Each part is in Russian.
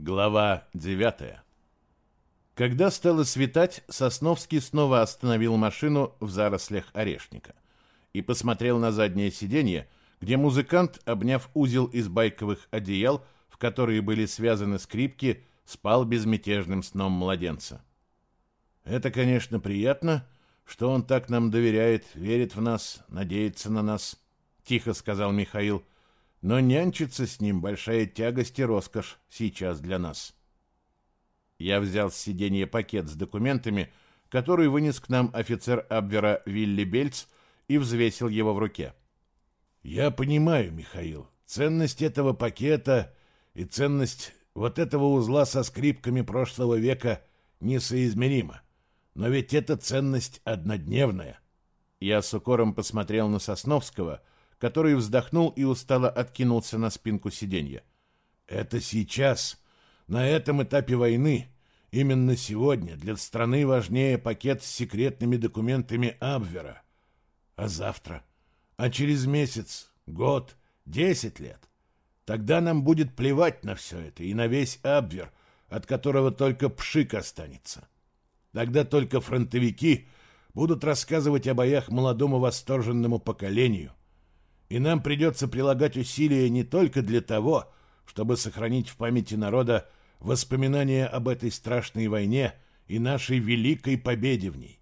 Глава 9. Когда стало светать, Сосновский снова остановил машину в зарослях орешника и посмотрел на заднее сиденье, где музыкант, обняв узел из байковых одеял, в которые были связаны скрипки, спал безмятежным сном младенца. «Это, конечно, приятно, что он так нам доверяет, верит в нас, надеется на нас», — тихо сказал Михаил, — но нянчиться с ним большая тягость и роскошь сейчас для нас. Я взял с сиденья пакет с документами, который вынес к нам офицер Абвера Вилли Бельц и взвесил его в руке. «Я понимаю, Михаил, ценность этого пакета и ценность вот этого узла со скрипками прошлого века несоизмерима. Но ведь эта ценность однодневная». Я с укором посмотрел на Сосновского — который вздохнул и устало откинулся на спинку сиденья. «Это сейчас, на этом этапе войны, именно сегодня для страны важнее пакет с секретными документами Абвера. А завтра? А через месяц, год, десять лет? Тогда нам будет плевать на все это и на весь Абвер, от которого только пшик останется. Тогда только фронтовики будут рассказывать о боях молодому восторженному поколению, и нам придется прилагать усилия не только для того, чтобы сохранить в памяти народа воспоминания об этой страшной войне и нашей великой победе в ней.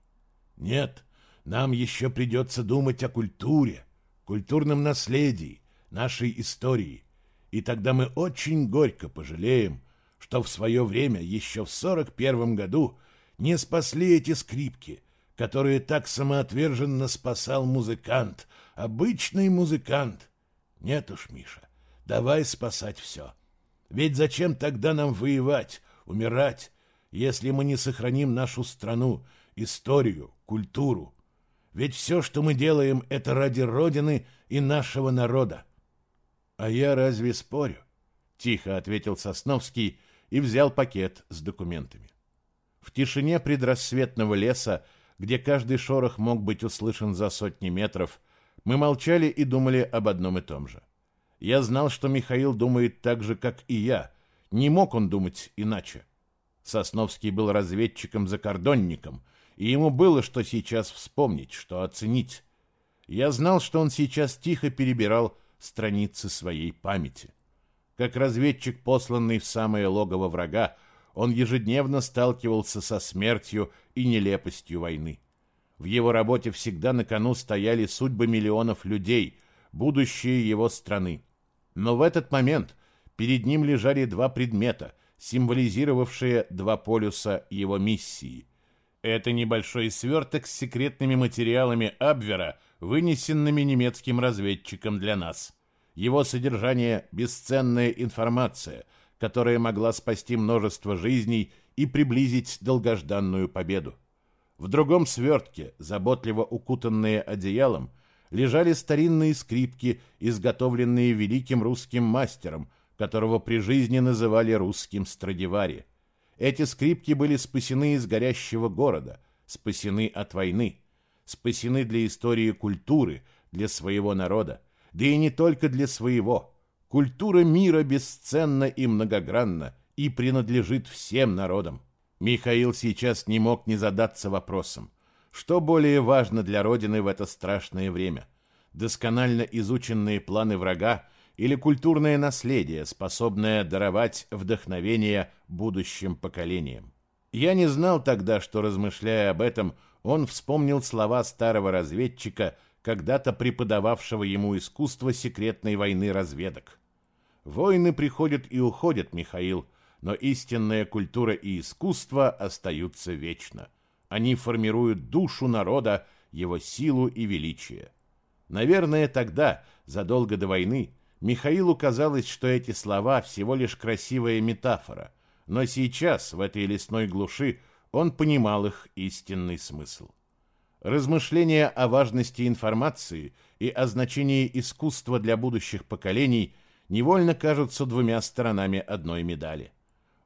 Нет, нам еще придется думать о культуре, культурном наследии, нашей истории. И тогда мы очень горько пожалеем, что в свое время, еще в 41 году, не спасли эти скрипки, которые так самоотверженно спасал музыкант, обычный музыкант. Нет уж, Миша, давай спасать все. Ведь зачем тогда нам воевать, умирать, если мы не сохраним нашу страну, историю, культуру? Ведь все, что мы делаем, это ради Родины и нашего народа. А я разве спорю? Тихо ответил Сосновский и взял пакет с документами. В тишине предрассветного леса, где каждый шорох мог быть услышан за сотни метров, мы молчали и думали об одном и том же. Я знал, что Михаил думает так же, как и я. Не мог он думать иначе. Сосновский был разведчиком-закордонником, и ему было что сейчас вспомнить, что оценить. Я знал, что он сейчас тихо перебирал страницы своей памяти. Как разведчик, посланный в самое логово врага, он ежедневно сталкивался со смертью и нелепостью войны. В его работе всегда на кону стояли судьбы миллионов людей, будущее его страны. Но в этот момент перед ним лежали два предмета, символизировавшие два полюса его миссии. Это небольшой сверток с секретными материалами Абвера, вынесенными немецким разведчиком для нас. Его содержание – бесценная информация, которая могла спасти множество жизней и приблизить долгожданную победу. В другом свертке, заботливо укутанные одеялом, лежали старинные скрипки, изготовленные великим русским мастером, которого при жизни называли русским Страдивари. Эти скрипки были спасены из горящего города, спасены от войны, спасены для истории культуры, для своего народа, да и не только для своего. Культура мира бесценна и многогранна и принадлежит всем народам. Михаил сейчас не мог не задаться вопросом, что более важно для Родины в это страшное время? Досконально изученные планы врага или культурное наследие, способное даровать вдохновение будущим поколениям? Я не знал тогда, что, размышляя об этом, он вспомнил слова старого разведчика, когда-то преподававшего ему искусство секретной войны разведок. «Войны приходят и уходят, Михаил», но истинная культура и искусство остаются вечно. Они формируют душу народа, его силу и величие. Наверное, тогда, задолго до войны, Михаилу казалось, что эти слова всего лишь красивая метафора, но сейчас, в этой лесной глуши, он понимал их истинный смысл. Размышления о важности информации и о значении искусства для будущих поколений невольно кажутся двумя сторонами одной медали.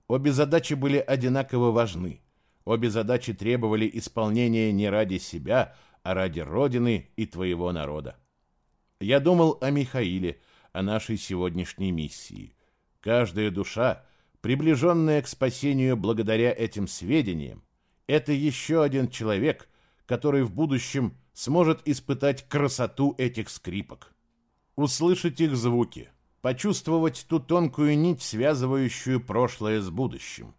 Обе задачи были одинаково важны. Обе задачи требовали исполнения не ради себя, а ради Родины и твоего народа. Я думал о Михаиле, о нашей сегодняшней миссии. Каждая душа приближенная к спасению благодаря этим сведениям, это еще один человек, который в будущем сможет испытать красоту этих скрипок. Услышать их звуки, почувствовать ту тонкую нить, связывающую прошлое с будущим.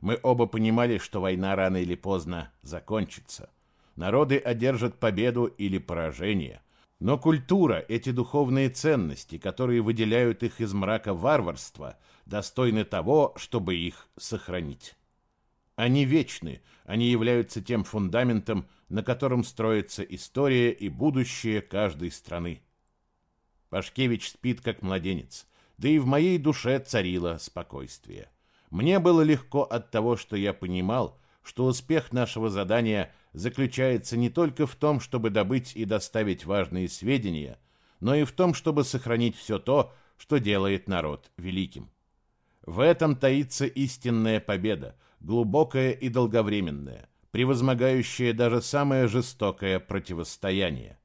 Мы оба понимали, что война рано или поздно закончится. Народы одержат победу или поражение. Но культура, эти духовные ценности, которые выделяют их из мрака варварства, достойны того, чтобы их сохранить. Они вечны, они являются тем фундаментом, на котором строится история и будущее каждой страны. Пашкевич спит как младенец, да и в моей душе царило спокойствие. Мне было легко от того, что я понимал, что успех нашего задания заключается не только в том, чтобы добыть и доставить важные сведения, но и в том, чтобы сохранить все то, что делает народ великим. В этом таится истинная победа, глубокая и долговременная, превозмогающая даже самое жестокое противостояние.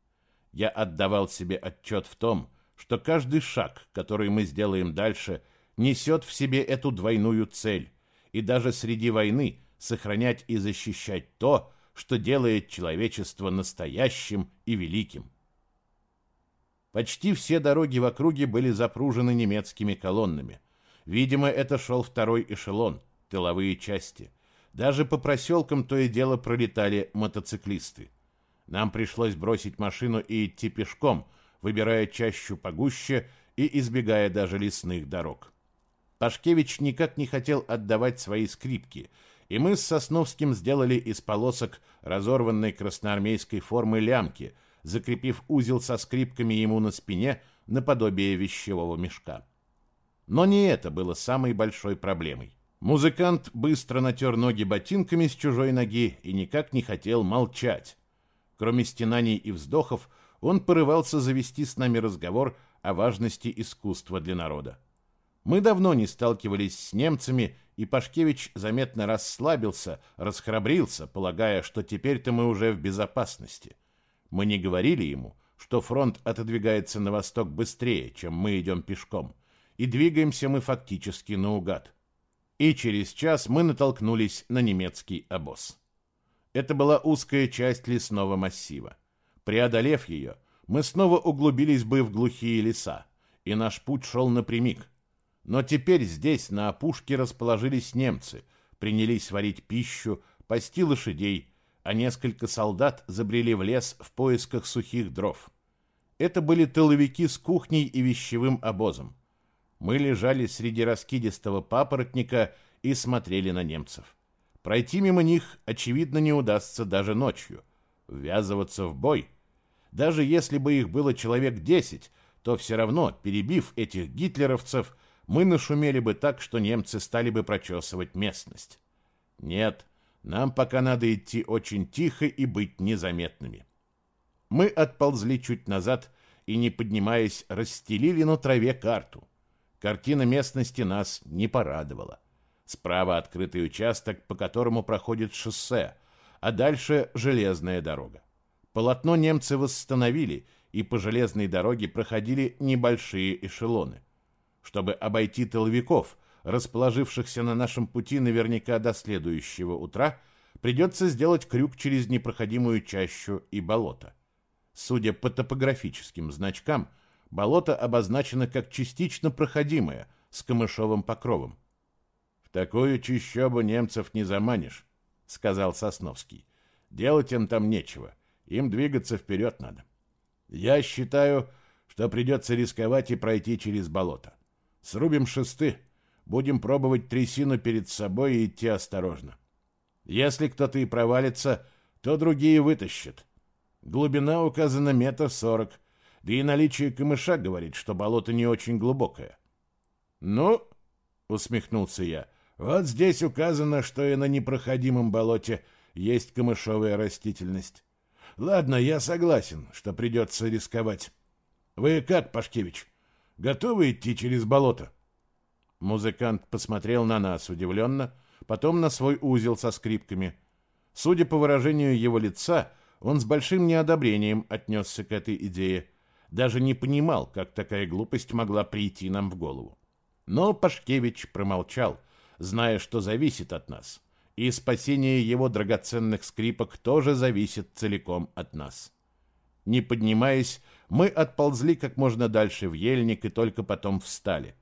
Я отдавал себе отчет в том, что каждый шаг, который мы сделаем дальше, несет в себе эту двойную цель, и даже среди войны сохранять и защищать то, что делает человечество настоящим и великим. Почти все дороги в округе были запружены немецкими колоннами. Видимо, это шел второй эшелон – тыловые части. Даже по проселкам то и дело пролетали мотоциклисты. Нам пришлось бросить машину и идти пешком, выбирая чащу погуще и избегая даже лесных дорог. Пашкевич никак не хотел отдавать свои скрипки, и мы с Сосновским сделали из полосок разорванной красноармейской формы лямки, закрепив узел со скрипками ему на спине наподобие вещевого мешка. Но не это было самой большой проблемой. Музыкант быстро натер ноги ботинками с чужой ноги и никак не хотел молчать. Кроме стенаний и вздохов, он порывался завести с нами разговор о важности искусства для народа. Мы давно не сталкивались с немцами, и Пашкевич заметно расслабился, расхрабрился, полагая, что теперь-то мы уже в безопасности. Мы не говорили ему, что фронт отодвигается на восток быстрее, чем мы идем пешком, и двигаемся мы фактически наугад и через час мы натолкнулись на немецкий обоз. Это была узкая часть лесного массива. Преодолев ее, мы снова углубились бы в глухие леса, и наш путь шел напрямик. Но теперь здесь, на опушке, расположились немцы, принялись варить пищу, пасти лошадей, а несколько солдат забрели в лес в поисках сухих дров. Это были тыловики с кухней и вещевым обозом. Мы лежали среди раскидистого папоротника и смотрели на немцев. Пройти мимо них, очевидно, не удастся даже ночью. Ввязываться в бой. Даже если бы их было человек десять, то все равно, перебив этих гитлеровцев, мы нашумели бы так, что немцы стали бы прочесывать местность. Нет, нам пока надо идти очень тихо и быть незаметными. Мы отползли чуть назад и, не поднимаясь, расстелили на траве карту. Картина местности нас не порадовала. Справа открытый участок, по которому проходит шоссе, а дальше железная дорога. Полотно немцы восстановили, и по железной дороге проходили небольшие эшелоны. Чтобы обойти тыловиков, расположившихся на нашем пути наверняка до следующего утра, придется сделать крюк через непроходимую чащу и болото. Судя по топографическим значкам – болото обозначено как частично проходимое, с камышовым покровом. «В такую чищобу немцев не заманишь», — сказал Сосновский. «Делать им там нечего, им двигаться вперед надо. Я считаю, что придется рисковать и пройти через болото. Срубим шесты, будем пробовать трясину перед собой и идти осторожно. Если кто-то и провалится, то другие вытащат. Глубина указана метр сорок, да и наличие камыша говорит, что болото не очень глубокое. «Ну, — усмехнулся я, — вот здесь указано, что и на непроходимом болоте есть камышовая растительность. Ладно, я согласен, что придется рисковать. Вы как, Пашкевич, готовы идти через болото?» Музыкант посмотрел на нас удивленно, потом на свой узел со скрипками. Судя по выражению его лица, он с большим неодобрением отнесся к этой идее даже не понимал, как такая глупость могла прийти нам в голову. Но Пашкевич промолчал, зная, что зависит от нас. И спасение его драгоценных скрипок тоже зависит целиком от нас. Не поднимаясь, мы отползли как можно дальше в ельник и только потом встали.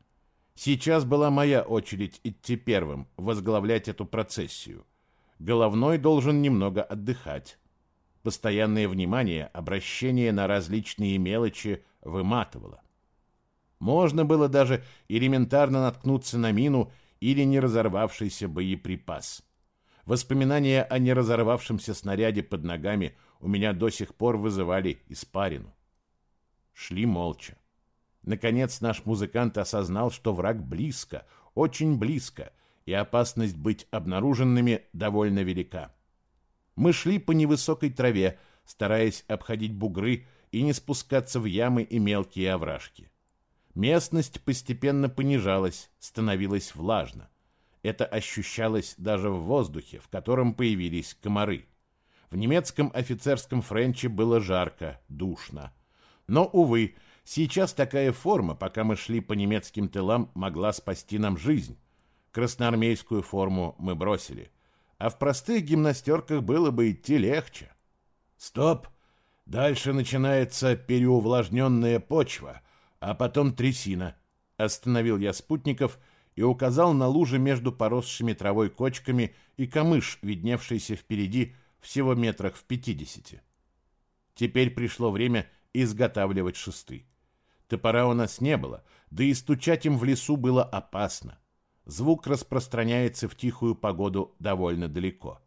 Сейчас была моя очередь идти первым, возглавлять эту процессию. Головной должен немного отдыхать. Постоянное внимание, обращение на различные мелочи выматывало. Можно было даже элементарно наткнуться на мину или не разорвавшийся боеприпас. Воспоминания о неразорвавшемся снаряде под ногами у меня до сих пор вызывали испарину. Шли молча. Наконец наш музыкант осознал, что враг близко, очень близко, и опасность быть обнаруженными довольно велика. Мы шли по невысокой траве, стараясь обходить бугры и не спускаться в ямы и мелкие овражки. Местность постепенно понижалась, становилась влажно. Это ощущалось даже в воздухе, в котором появились комары. В немецком офицерском френче было жарко, душно. Но, увы, сейчас такая форма, пока мы шли по немецким тылам, могла спасти нам жизнь. Красноармейскую форму мы бросили. А в простых гимнастерках было бы идти легче. Стоп! Дальше начинается переувлажненная почва — а потом трясина. Остановил я спутников и указал на лужи между поросшими травой кочками и камыш, видневшийся впереди всего метрах в пятидесяти. Теперь пришло время изготавливать шесты. Топора у нас не было, да и стучать им в лесу было опасно. Звук распространяется в тихую погоду довольно далеко.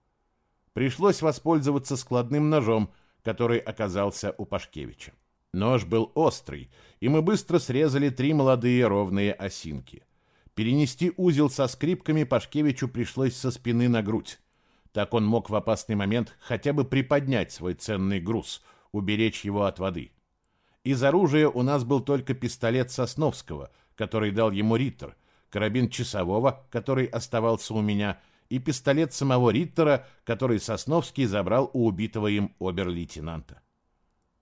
Пришлось воспользоваться складным ножом, который оказался у Пашкевича. Нож был острый, и мы быстро срезали три молодые ровные осинки. Перенести узел со скрипками Пашкевичу пришлось со спины на грудь. Так он мог в опасный момент хотя бы приподнять свой ценный груз, уберечь его от воды. Из оружия у нас был только пистолет Сосновского, который дал ему Риттер, карабин часового, который оставался у меня, и пистолет самого Риттера, который Сосновский забрал у убитого им обер-лейтенанта.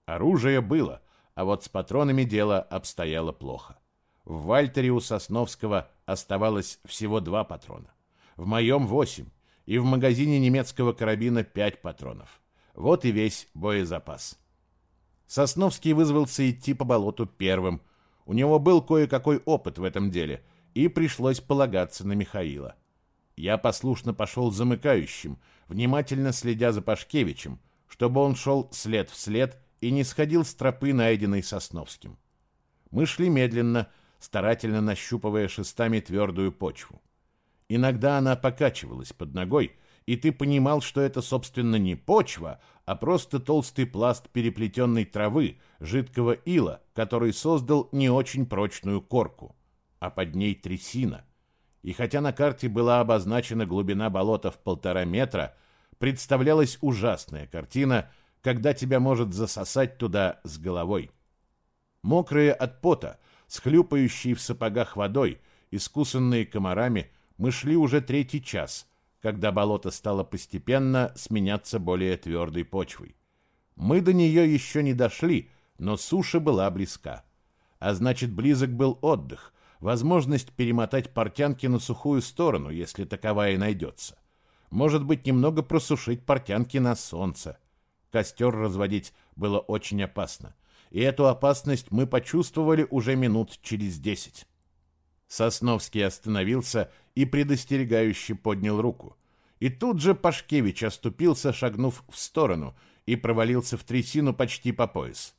Оружие было, а вот с патронами дело обстояло плохо. В Вальтере у Сосновского оставалось всего два патрона. В моем восемь, и в магазине немецкого карабина пять патронов. Вот и весь боезапас. Сосновский вызвался идти по болоту первым. У него был кое-какой опыт в этом деле, и пришлось полагаться на Михаила. Я послушно пошел замыкающим, внимательно следя за Пашкевичем, чтобы он шел след в след и не сходил с тропы, найденной Сосновским. Мы шли медленно, старательно нащупывая шестами твердую почву. Иногда она покачивалась под ногой, и ты понимал, что это, собственно, не почва, а просто толстый пласт переплетенной травы, жидкого ила, который создал не очень прочную корку, а под ней трясина. И хотя на карте была обозначена глубина болота в полтора метра, представлялась ужасная картина – когда тебя может засосать туда с головой. Мокрые от пота, с хлюпающей в сапогах водой, искусанные комарами, мы шли уже третий час, когда болото стало постепенно сменяться более твердой почвой. Мы до нее еще не дошли, но суша была близка. А значит, близок был отдых, возможность перемотать портянки на сухую сторону, если таковая найдется. Может быть, немного просушить портянки на солнце. Костер разводить было очень опасно. И эту опасность мы почувствовали уже минут через десять. Сосновский остановился и предостерегающе поднял руку. И тут же Пашкевич оступился, шагнув в сторону, и провалился в трясину почти по пояс.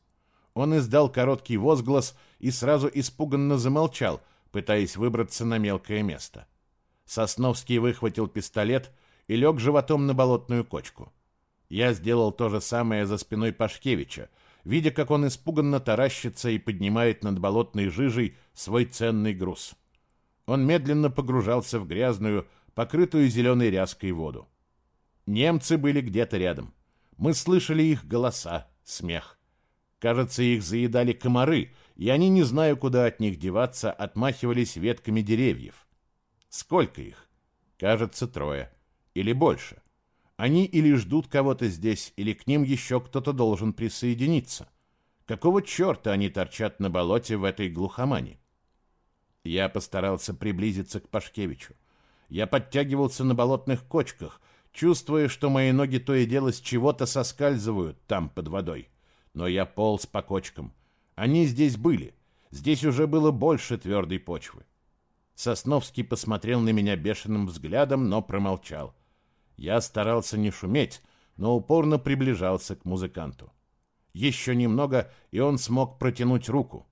Он издал короткий возглас и сразу испуганно замолчал, пытаясь выбраться на мелкое место. Сосновский выхватил пистолет и лег животом на болотную кочку. Я сделал то же самое за спиной Пашкевича, видя, как он испуганно таращится и поднимает над болотной жижей свой ценный груз. Он медленно погружался в грязную, покрытую зеленой ряской воду. Немцы были где-то рядом. Мы слышали их голоса, смех. Кажется, их заедали комары, и они, не зная, куда от них деваться, отмахивались ветками деревьев. Сколько их? Кажется, трое. Или больше. Они или ждут кого-то здесь, или к ним еще кто-то должен присоединиться. Какого черта они торчат на болоте в этой глухомане? Я постарался приблизиться к Пашкевичу. Я подтягивался на болотных кочках, чувствуя, что мои ноги то и дело с чего-то соскальзывают там под водой. Но я полз по кочкам. Они здесь были. Здесь уже было больше твердой почвы. Сосновский посмотрел на меня бешеным взглядом, но промолчал. Я старался не шуметь, но упорно приближался к музыканту. Еще немного, и он смог протянуть руку.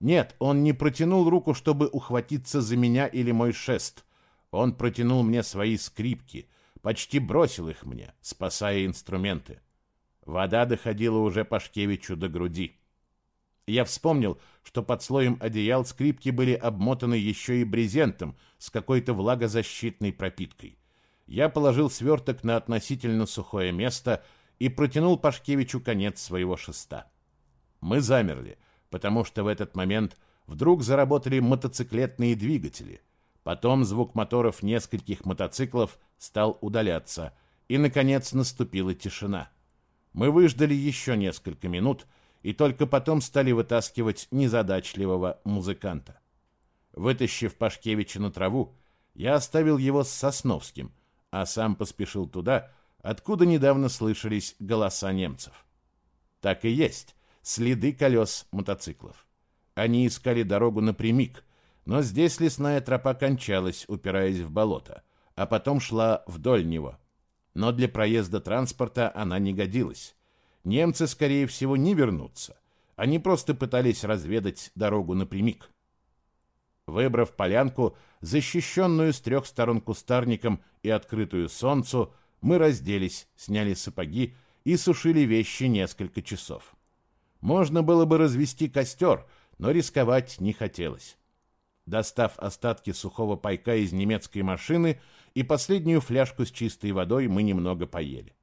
Нет, он не протянул руку, чтобы ухватиться за меня или мой шест. Он протянул мне свои скрипки, почти бросил их мне, спасая инструменты. Вода доходила уже Пашкевичу до груди. Я вспомнил, что под слоем одеял скрипки были обмотаны еще и брезентом с какой-то влагозащитной пропиткой. Я положил сверток на относительно сухое место и протянул Пашкевичу конец своего шеста. Мы замерли, потому что в этот момент вдруг заработали мотоциклетные двигатели. Потом звук моторов нескольких мотоциклов стал удаляться, и, наконец, наступила тишина. Мы выждали еще несколько минут и только потом стали вытаскивать незадачливого музыканта. Вытащив Пашкевича на траву, я оставил его с Сосновским, а сам поспешил туда, откуда недавно слышались голоса немцев. Так и есть, следы колес мотоциклов. Они искали дорогу напрямик, но здесь лесная тропа кончалась, упираясь в болото, а потом шла вдоль него. Но для проезда транспорта она не годилась. Немцы, скорее всего, не вернутся. Они просто пытались разведать дорогу напрямик. Выбрав полянку, защищенную с трех сторон кустарником и открытую солнцу, мы разделись, сняли сапоги и сушили вещи несколько часов. Можно было бы развести костер, но рисковать не хотелось. Достав остатки сухого пайка из немецкой машины и последнюю фляжку с чистой водой, мы немного поели.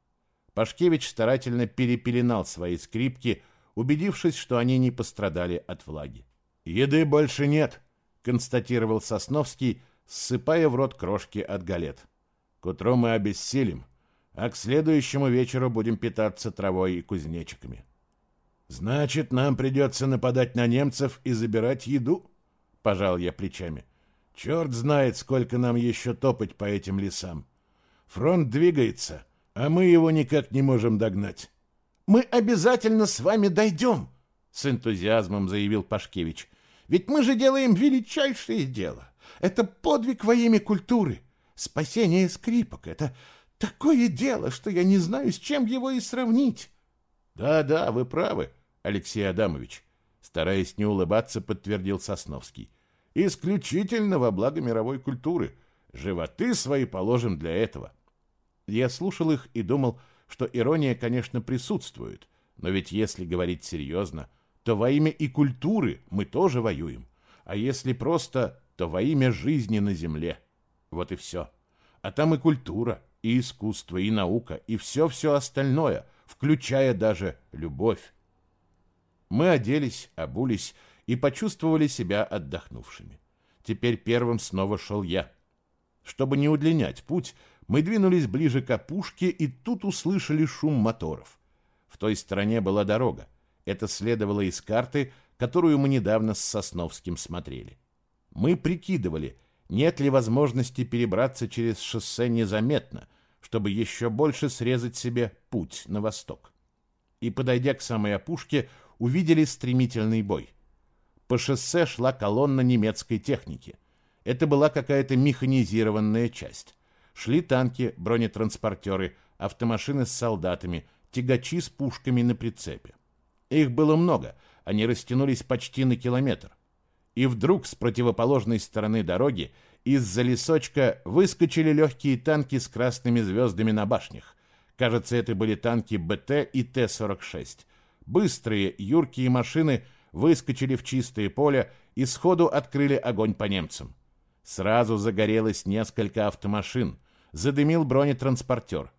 Пашкевич старательно перепеленал свои скрипки, убедившись, что они не пострадали от влаги. «Еды больше нет», — констатировал Сосновский, ссыпая в рот крошки от галет. «К утру мы обессилим, а к следующему вечеру будем питаться травой и кузнечиками». «Значит, нам придется нападать на немцев и забирать еду?» — пожал я плечами. «Черт знает, сколько нам еще топать по этим лесам. Фронт двигается, а мы его никак не можем догнать». «Мы обязательно с вами дойдем», — с энтузиазмом заявил Пашкевич. «Ведь мы же делаем величайшее дело. Это подвиг во имя культуры. Спасение скрипок — это такое дело, что я не знаю, с чем его и сравнить». «Да-да, вы правы», Алексей Адамович, стараясь не улыбаться, подтвердил Сосновский. Исключительно во благо мировой культуры. Животы свои положим для этого. Я слушал их и думал, что ирония, конечно, присутствует, но ведь если говорить серьезно, то во имя и культуры мы тоже воюем, а если просто, то во имя жизни на земле. Вот и все. А там и культура, и искусство, и наука, и все-все остальное, включая даже любовь. Мы оделись, обулись и почувствовали себя отдохнувшими. Теперь первым снова шел я. Чтобы не удлинять путь, мы двинулись ближе к опушке и тут услышали шум моторов. В той стороне была дорога. Это следовало из карты, которую мы недавно с Сосновским смотрели. Мы прикидывали, нет ли возможности перебраться через шоссе незаметно, чтобы еще больше срезать себе путь на восток. И, подойдя к самой опушке, увидели стремительный бой. По шоссе шла колонна немецкой техники. Это была какая-то механизированная часть. Шли танки, бронетранспортеры, автомашины с солдатами, тягачи с пушками на прицепе. Их было много, они растянулись почти на километр. И вдруг с противоположной стороны дороги из-за лесочка выскочили легкие танки с красными звездами на башнях. Кажется, это были танки БТ и Т-46. Быстрые, юркие машины выскочили в чистое поле и сходу открыли огонь по немцам. Сразу загорелось несколько автомашин, задымил бронетранспортер.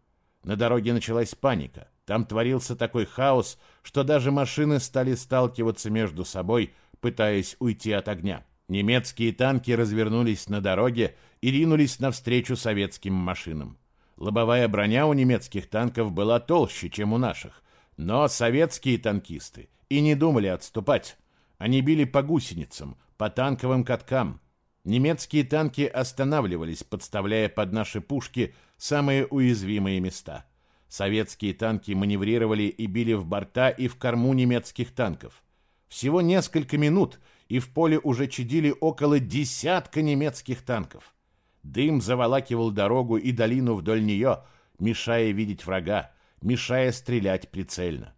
На дороге началась паника. Там творился такой хаос, что даже машины стали сталкиваться между собой, пытаясь уйти от огня. Немецкие танки развернулись на дороге и ринулись навстречу советским машинам. Лобовая броня у немецких танков была толще, чем у наших, но советские танкисты и не думали отступать. Они били по гусеницам, по танковым каткам. Немецкие танки останавливались, подставляя под наши пушки самые уязвимые места. Советские танки маневрировали и били в борта и в корму немецких танков. Всего несколько минут, и в поле уже чадили около десятка немецких танков. Дым заволакивал дорогу и долину вдоль нее, мешая видеть врага, мешая стрелять прицельно.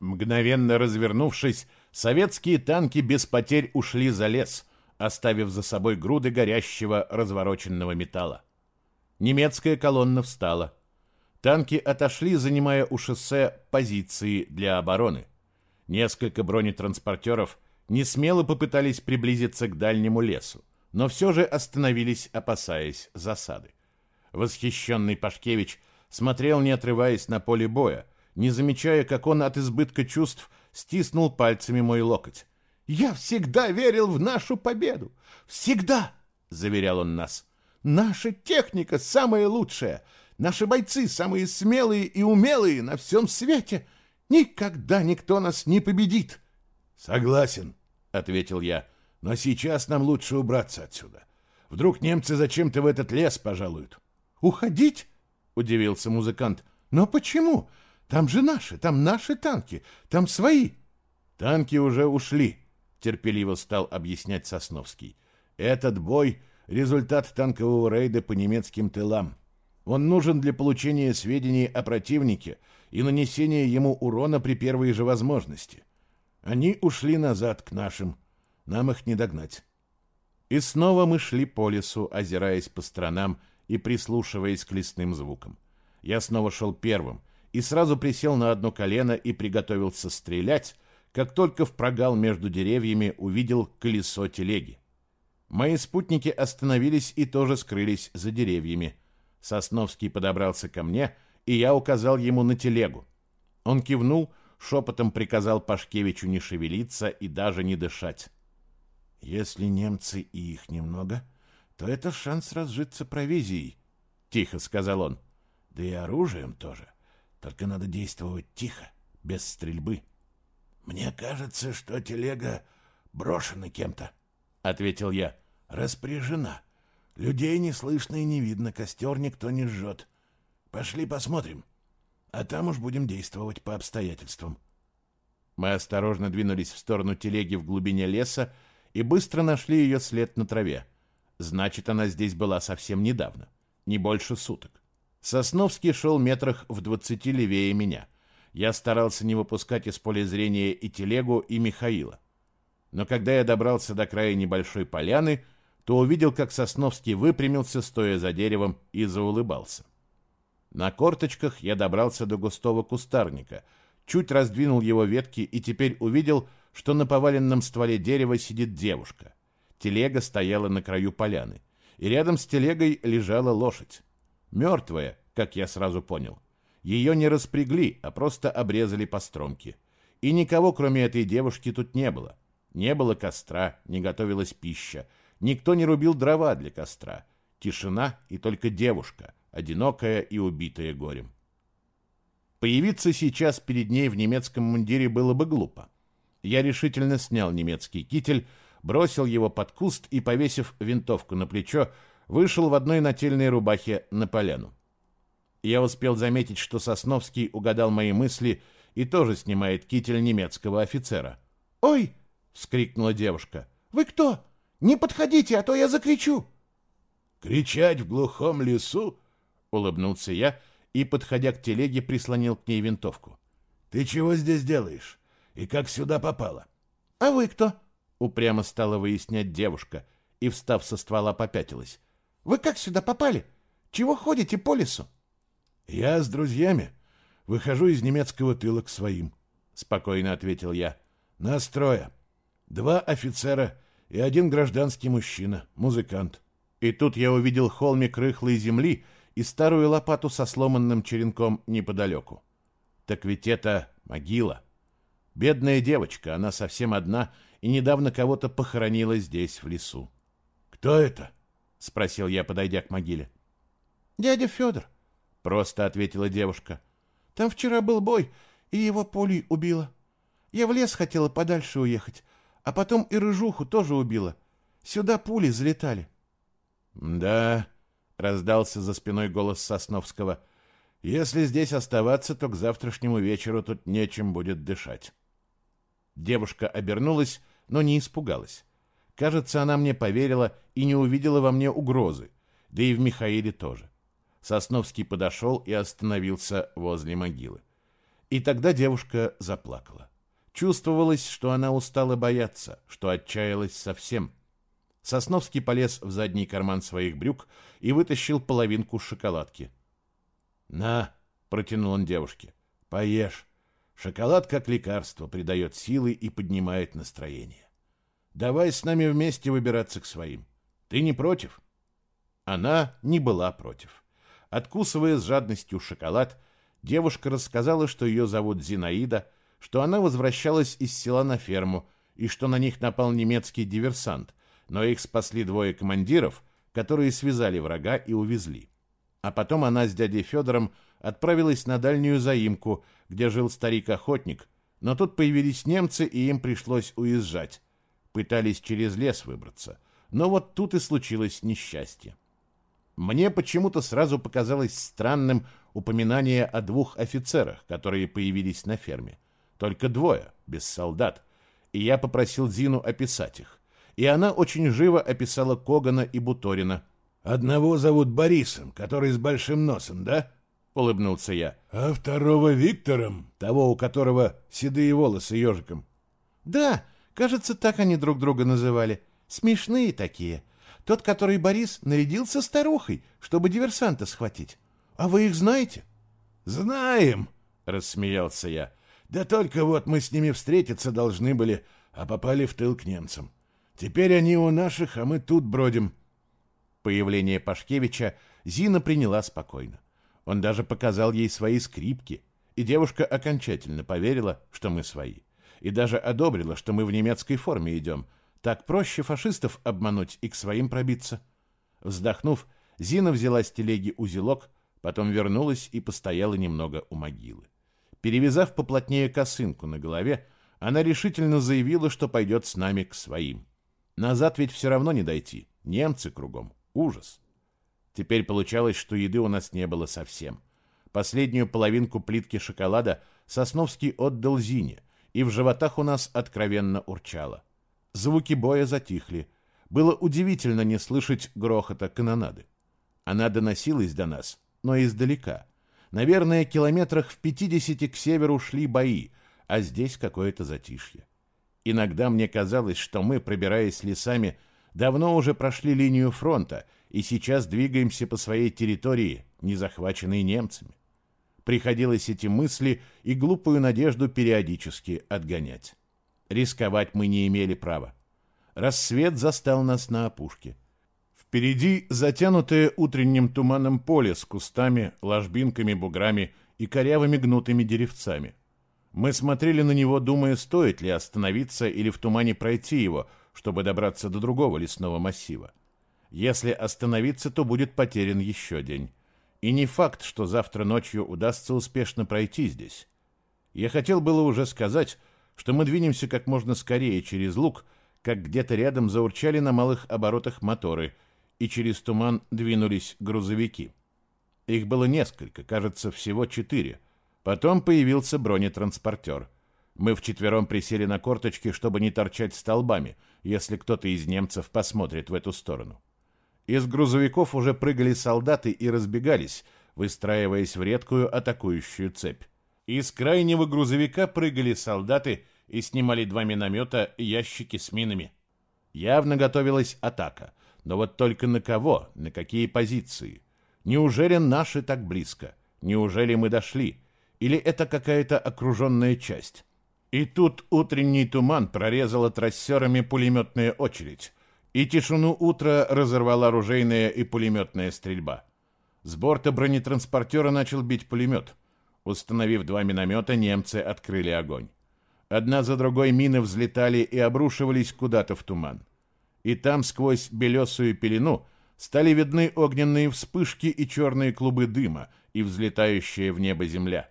Мгновенно развернувшись, советские танки без потерь ушли за лес, оставив за собой груды горящего развороченного металла. Немецкая колонна встала. Танки отошли, занимая у шоссе позиции для обороны. Несколько бронетранспортеров не смело попытались приблизиться к дальнему лесу, но все же остановились, опасаясь засады. Восхищенный Пашкевич смотрел, не отрываясь на поле боя, не замечая, как он от избытка чувств стиснул пальцами мой локоть. «Я всегда верил в нашу победу! Всегда!» — заверял он нас. «Наша техника самая лучшая! Наши бойцы самые смелые и умелые на всем свете! Никогда никто нас не победит!» «Согласен», — ответил я. «Но сейчас нам лучше убраться отсюда. Вдруг немцы зачем-то в этот лес пожалуют». «Уходить?» — удивился музыкант. «Но почему? Там же наши, там наши танки, там свои». «Танки уже ушли», — терпеливо стал объяснять Сосновский. «Этот бой — результат танкового рейда по немецким тылам. Он нужен для получения сведений о противнике и нанесения ему урона при первой же возможности. Они ушли назад к нашим. Нам их не догнать». И снова мы шли по лесу, озираясь по сторонам и прислушиваясь к лесным звукам. Я снова шел первым — и сразу присел на одно колено и приготовился стрелять, как только в прогал между деревьями увидел колесо телеги. Мои спутники остановились и тоже скрылись за деревьями. Сосновский подобрался ко мне, и я указал ему на телегу. Он кивнул, шепотом приказал Пашкевичу не шевелиться и даже не дышать. «Если немцы и их немного, то это шанс разжиться провизией», — тихо сказал он. «Да и оружием тоже. Только надо действовать тихо, без стрельбы. Мне кажется, что телега брошена кем-то, ответил я. Распоряжена. Людей не слышно и не видно, костер никто не жжет. Пошли посмотрим. А там уж будем действовать по обстоятельствам. Мы осторожно двинулись в сторону телеги в глубине леса и быстро нашли ее след на траве. Значит, она здесь была совсем недавно, не больше суток. Сосновский шел метрах в двадцати левее меня. Я старался не выпускать из поля зрения и телегу, и Михаила. Но когда я добрался до края небольшой поляны, то увидел, как Сосновский выпрямился, стоя за деревом, и заулыбался. На корточках я добрался до густого кустарника, чуть раздвинул его ветки и теперь увидел, что на поваленном стволе дерева сидит девушка. Телега стояла на краю поляны, и рядом с телегой лежала лошадь. Мертвая, как я сразу понял. Ее не распрягли, а просто обрезали по стромке. И никого, кроме этой девушки, тут не было. Не было костра, не готовилась пища. Никто не рубил дрова для костра. Тишина и только девушка, одинокая и убитая горем. Появиться сейчас перед ней в немецком мундире было бы глупо. Я решительно снял немецкий китель, бросил его под куст и, повесив винтовку на плечо, вышел в одной нательной рубахе на поляну. Я успел заметить, что Сосновский угадал мои мысли и тоже снимает китель немецкого офицера. «Ой!» — вскрикнула девушка. «Вы кто? Не подходите, а то я закричу!» «Кричать в глухом лесу?» — улыбнулся я и, подходя к телеге, прислонил к ней винтовку. «Ты чего здесь делаешь? И как сюда попала?» «А вы кто?» — упрямо стала выяснять девушка и, встав со ствола, попятилась. Вы как сюда попали? Чего ходите по лесу? Я с друзьями выхожу из немецкого тыла к своим, спокойно ответил я. Нас трое. Два офицера и один гражданский мужчина, музыкант. И тут я увидел холмик рыхлой земли и старую лопату со сломанным черенком неподалеку. Так ведь это могила. Бедная девочка, она совсем одна и недавно кого-то похоронила здесь, в лесу. «Кто это?» — спросил я, подойдя к могиле. «Дядя Федор», — просто ответила девушка. «Там вчера был бой, и его пулей убило. Я в лес хотела подальше уехать, а потом и рыжуху тоже убила. Сюда пули залетали. Да, раздался за спиной голос Сосновского. Если здесь оставаться, то к завтрашнему вечеру тут нечем будет дышать. Девушка обернулась, но не испугалась. Кажется, она мне поверила и не увидела во мне угрозы, да и в Михаиле тоже. Сосновский подошел и остановился возле могилы. И тогда девушка заплакала. Чувствовалось, что она устала бояться, что отчаялась совсем. Сосновский полез в задний карман своих брюк и вытащил половинку шоколадки. «На!» — протянул он девушке. «Поешь. Шоколад, как лекарство, придает силы и поднимает настроение. Давай с нами вместе выбираться к своим. Ты не против?» Она не была против. Откусывая с жадностью шоколад, девушка рассказала, что ее зовут Зинаида, что она возвращалась из села на ферму и что на них напал немецкий диверсант, но их спасли двое командиров, которые связали врага и увезли. А потом она с дядей Федором отправилась на дальнюю заимку, где жил старик-охотник, но тут появились немцы, и им пришлось уезжать. Пытались через лес выбраться. Но вот тут и случилось несчастье. Мне почему-то сразу показалось странным упоминание о двух офицерах, которые появились на ферме. Только двое, без солдат. И я попросил Зину описать их. И она очень живо описала Когана и Буторина. «Одного зовут Борисом, который с большим носом, да?» — улыбнулся я. «А второго Виктором, того, у которого седые волосы ежиком». «Да, кажется, так они друг друга называли. Смешные такие. Тот, который Борис, нарядился старухой, чтобы диверсанта схватить. А вы их знаете?» «Знаем», — рассмеялся я. «Да только вот мы с ними встретиться должны были, а попали в тыл к немцам. Теперь они у наших, а мы тут бродим». Появление Пашкевича Зина приняла спокойно. Он даже показал ей свои скрипки, и девушка окончательно поверила, что мы свои. И даже одобрила, что мы в немецкой форме идем. Так проще фашистов обмануть и к своим пробиться. Вздохнув, Зина взяла с телеги узелок, потом вернулась и постояла немного у могилы. Перевязав поплотнее косынку на голове, она решительно заявила, что пойдет с нами к своим. Назад ведь все равно не дойти. Немцы кругом. Ужас. Теперь получалось, что еды у нас не было совсем. Последнюю половинку плитки шоколада Сосновский отдал Зине, и в животах у нас откровенно урчало. Звуки боя затихли. Было удивительно не слышать грохота канонады. Она доносилась до нас, но издалека. Наверное, километрах в пятидесяти к северу шли бои, а здесь какое-то затишье. Иногда мне казалось, что мы, пробираясь лесами, давно уже прошли линию фронта и сейчас двигаемся по своей территории, не захваченной немцами. Приходилось эти мысли и глупую надежду периодически отгонять. Рисковать мы не имели права. Рассвет застал нас на опушке. Впереди затянутое утренним туманом поле с кустами, ложбинками, буграми и корявыми гнутыми деревцами. Мы смотрели на него, думая, стоит ли остановиться или в тумане пройти его, чтобы добраться до другого лесного массива. Если остановиться, то будет потерян еще день. И не факт, что завтра ночью удастся успешно пройти здесь. Я хотел было уже сказать, что мы двинемся как можно скорее через луг, как где-то рядом заурчали на малых оборотах моторы, и через туман двинулись грузовики. Их было несколько, кажется, всего четыре. Потом появился бронетранспортер. Мы вчетвером присели на корточки, чтобы не торчать столбами, если кто-то из немцев посмотрит в эту сторону. Из грузовиков уже прыгали солдаты и разбегались, выстраиваясь в редкую атакующую цепь. Из крайнего грузовика прыгали солдаты и снимали два миномета и ящики с минами. Явно готовилась атака. Но вот только на кого, на какие позиции? Неужели наши так близко? Неужели мы дошли? Или это какая-то окруженная часть? И тут утренний туман прорезала трассерами пулеметная очередь и тишину утра разорвала оружейная и пулеметная стрельба. С борта бронетранспортера начал бить пулемет. Установив два миномета, немцы открыли огонь. Одна за другой мины взлетали и обрушивались куда-то в туман. И там, сквозь белесую пелену, стали видны огненные вспышки и черные клубы дыма и взлетающая в небо земля.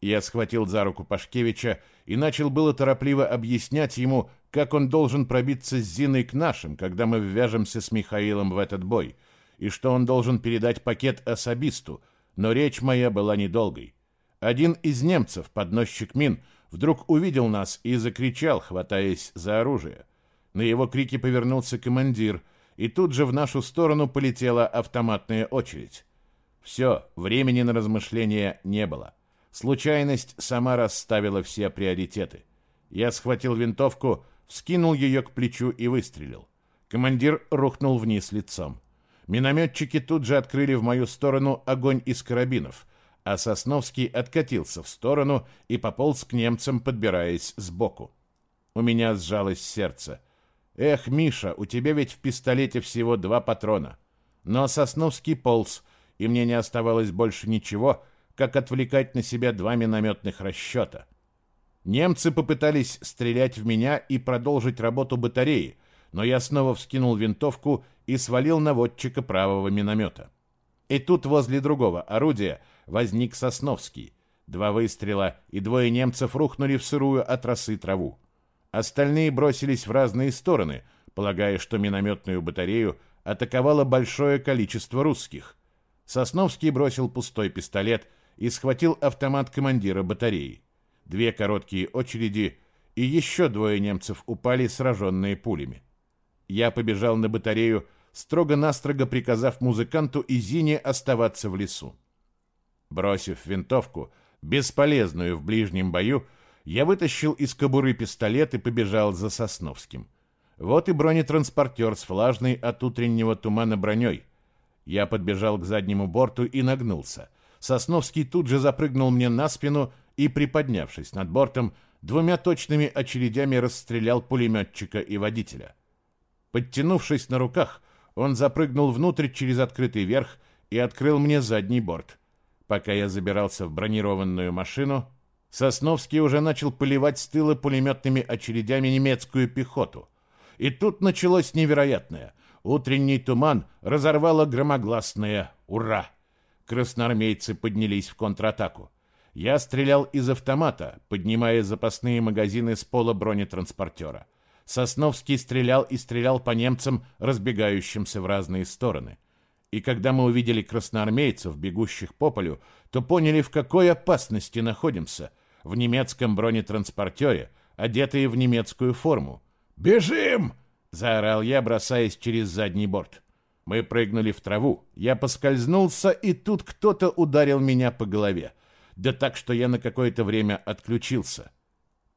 Я схватил за руку Пашкевича и начал было торопливо объяснять ему, как он должен пробиться с Зиной к нашим, когда мы ввяжемся с Михаилом в этот бой, и что он должен передать пакет особисту, но речь моя была недолгой. Один из немцев, подносчик мин, вдруг увидел нас и закричал, хватаясь за оружие. На его крики повернулся командир, и тут же в нашу сторону полетела автоматная очередь. Все, времени на размышления не было. Случайность сама расставила все приоритеты. Я схватил винтовку, вскинул ее к плечу и выстрелил. Командир рухнул вниз лицом. Минометчики тут же открыли в мою сторону огонь из карабинов, а Сосновский откатился в сторону и пополз к немцам, подбираясь сбоку. У меня сжалось сердце. «Эх, Миша, у тебя ведь в пистолете всего два патрона». Но Сосновский полз, и мне не оставалось больше ничего, как отвлекать на себя два минометных расчета. Немцы попытались стрелять в меня и продолжить работу батареи, но я снова вскинул винтовку и свалил наводчика правого миномета. И тут возле другого орудия возник Сосновский. Два выстрела, и двое немцев рухнули в сырую от росы траву. Остальные бросились в разные стороны, полагая, что минометную батарею атаковало большое количество русских. Сосновский бросил пустой пистолет и схватил автомат командира батареи. Две короткие очереди, и еще двое немцев упали, сраженные пулями. Я побежал на батарею, строго-настрого приказав музыканту и Зине оставаться в лесу. Бросив винтовку, бесполезную в ближнем бою, я вытащил из кобуры пистолет и побежал за Сосновским. Вот и бронетранспортер с влажной от утреннего тумана броней. Я подбежал к заднему борту и нагнулся. Сосновский тут же запрыгнул мне на спину и, приподнявшись над бортом, двумя точными очередями расстрелял пулеметчика и водителя. Подтянувшись на руках, он запрыгнул внутрь через открытый верх и открыл мне задний борт. Пока я забирался в бронированную машину, Сосновский уже начал поливать с тыла пулеметными очередями немецкую пехоту. И тут началось невероятное. Утренний туман разорвало громогласное «Ура!». Красноармейцы поднялись в контратаку. Я стрелял из автомата, поднимая запасные магазины с пола бронетранспортера. Сосновский стрелял и стрелял по немцам, разбегающимся в разные стороны. И когда мы увидели красноармейцев, бегущих по полю, то поняли, в какой опасности находимся. В немецком бронетранспортере, одетые в немецкую форму. «Бежим!» — заорал я, бросаясь через задний борт. Мы прыгнули в траву. Я поскользнулся, и тут кто-то ударил меня по голове. Да так, что я на какое-то время отключился.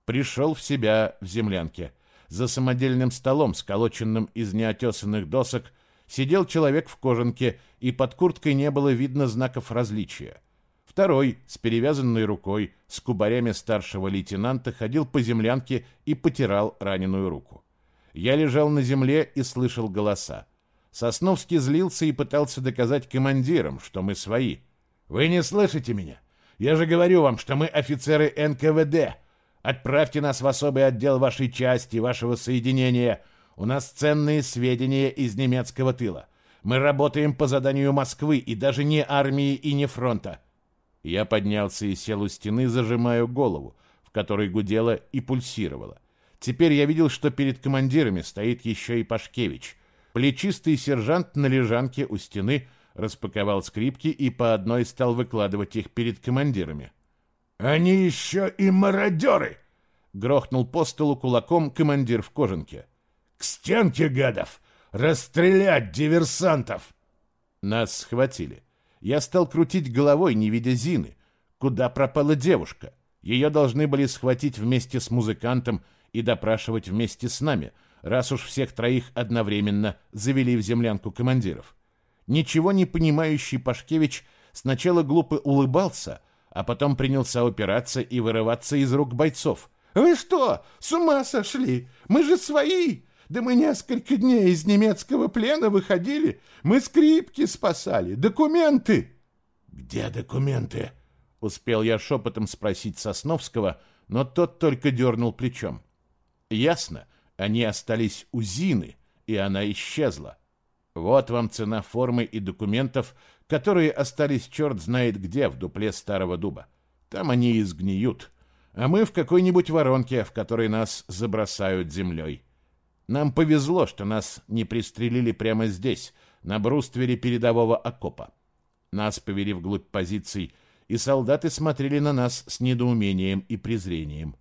Пришел в себя в землянке. За самодельным столом, сколоченным из неотесанных досок, сидел человек в кожанке, и под курткой не было видно знаков различия. Второй, с перевязанной рукой, с кубарями старшего лейтенанта, ходил по землянке и потирал раненую руку. Я лежал на земле и слышал голоса. Сосновский злился и пытался доказать командирам, что мы свои. «Вы не слышите меня? Я же говорю вам, что мы офицеры НКВД. Отправьте нас в особый отдел вашей части, вашего соединения. У нас ценные сведения из немецкого тыла. Мы работаем по заданию Москвы и даже не армии и не фронта. Я поднялся и сел у стены, зажимая голову, в которой гудело и пульсировало. Теперь я видел, что перед командирами стоит еще и Пашкевич. Плечистый сержант на лежанке у стены распаковал скрипки и по одной стал выкладывать их перед командирами. «Они еще и мародеры!» — грохнул по столу кулаком командир в кожанке. «К стенке, гадов! Расстрелять диверсантов!» Нас схватили. Я стал крутить головой, не видя Зины. Куда пропала девушка? Ее должны были схватить вместе с музыкантом и допрашивать вместе с нами, раз уж всех троих одновременно завели в землянку командиров. Ничего не понимающий Пашкевич сначала глупо улыбался — а потом принялся упираться и вырываться из рук бойцов. «Вы что, с ума сошли? Мы же свои! Да мы несколько дней из немецкого плена выходили, мы скрипки спасали, документы!» «Где документы?» — успел я шепотом спросить Сосновского, но тот только дернул плечом. «Ясно, они остались у Зины, и она исчезла. Вот вам цена формы и документов, которые остались черт знает где в дупле старого дуба. Там они и сгниют. А мы в какой-нибудь воронке, в которой нас забросают землей. Нам повезло, что нас не пристрелили прямо здесь, на бруствере передового окопа. Нас повели вглубь позиций, и солдаты смотрели на нас с недоумением и презрением.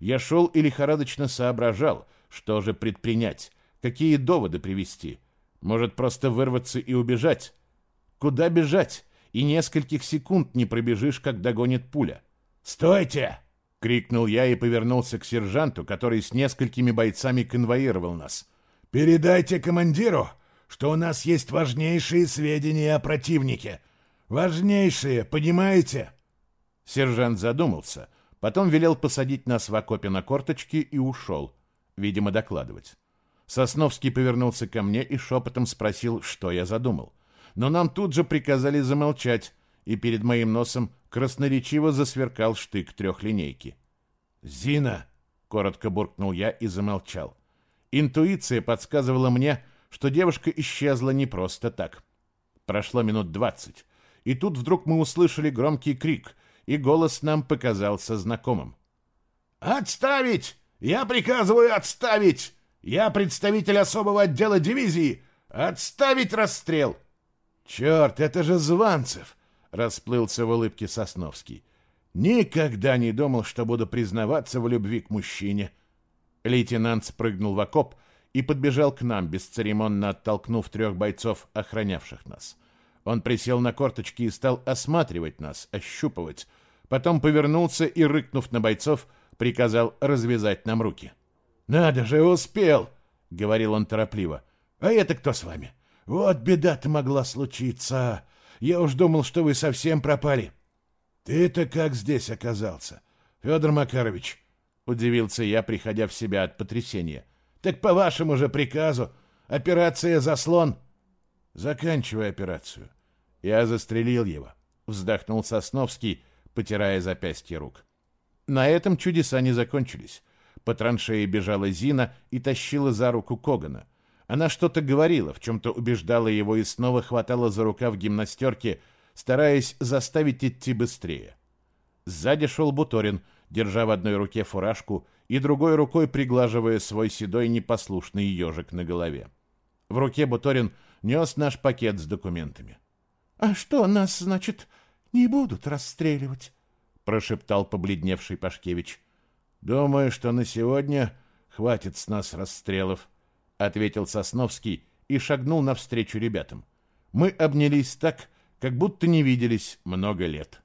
Я шел и лихорадочно соображал, что же предпринять, какие доводы привести. Может, просто вырваться и убежать? Куда бежать? И нескольких секунд не пробежишь, как догонит пуля. «Стойте!» — крикнул я и повернулся к сержанту, который с несколькими бойцами конвоировал нас. «Передайте командиру, что у нас есть важнейшие сведения о противнике. Важнейшие, понимаете?» Сержант задумался, потом велел посадить нас в окопе на корточки и ушел, видимо, докладывать. Сосновский повернулся ко мне и шепотом спросил, что я задумал. Но нам тут же приказали замолчать, и перед моим носом красноречиво засверкал штык трехлинейки. «Зина!» — коротко буркнул я и замолчал. Интуиция подсказывала мне, что девушка исчезла не просто так. Прошло минут двадцать, и тут вдруг мы услышали громкий крик, и голос нам показался знакомым. «Отставить! Я приказываю отставить! Я представитель особого отдела дивизии! Отставить расстрел!» «Черт, это же Званцев!» — расплылся в улыбке Сосновский. «Никогда не думал, что буду признаваться в любви к мужчине». Лейтенант спрыгнул в окоп и подбежал к нам, бесцеремонно оттолкнув трех бойцов, охранявших нас. Он присел на корточки и стал осматривать нас, ощупывать. Потом повернулся и, рыкнув на бойцов, приказал развязать нам руки. «Надо же, успел!» — говорил он торопливо. «А это кто с вами? Вот беда-то могла случиться. Я уж думал, что вы совсем пропали. Ты-то как здесь оказался, Федор Макарович? Удивился я, приходя в себя от потрясения. Так по вашему же приказу. Операция «Заслон». Заканчивай операцию. Я застрелил его. Вздохнул Сосновский, потирая запястье рук. На этом чудеса не закончились. По траншее бежала Зина и тащила за руку Когана — она что-то говорила, в чем-то убеждала его и снова хватала за рукав гимнастерки, стараясь заставить идти быстрее. Сзади шел Буторин, держа в одной руке фуражку и другой рукой приглаживая свой седой непослушный ежик на голове. В руке Буторин нес наш пакет с документами. — А что, нас, значит, не будут расстреливать? — прошептал побледневший Пашкевич. — Думаю, что на сегодня хватит с нас расстрелов, ответил Сосновский и шагнул навстречу ребятам. Мы обнялись так, как будто не виделись много лет.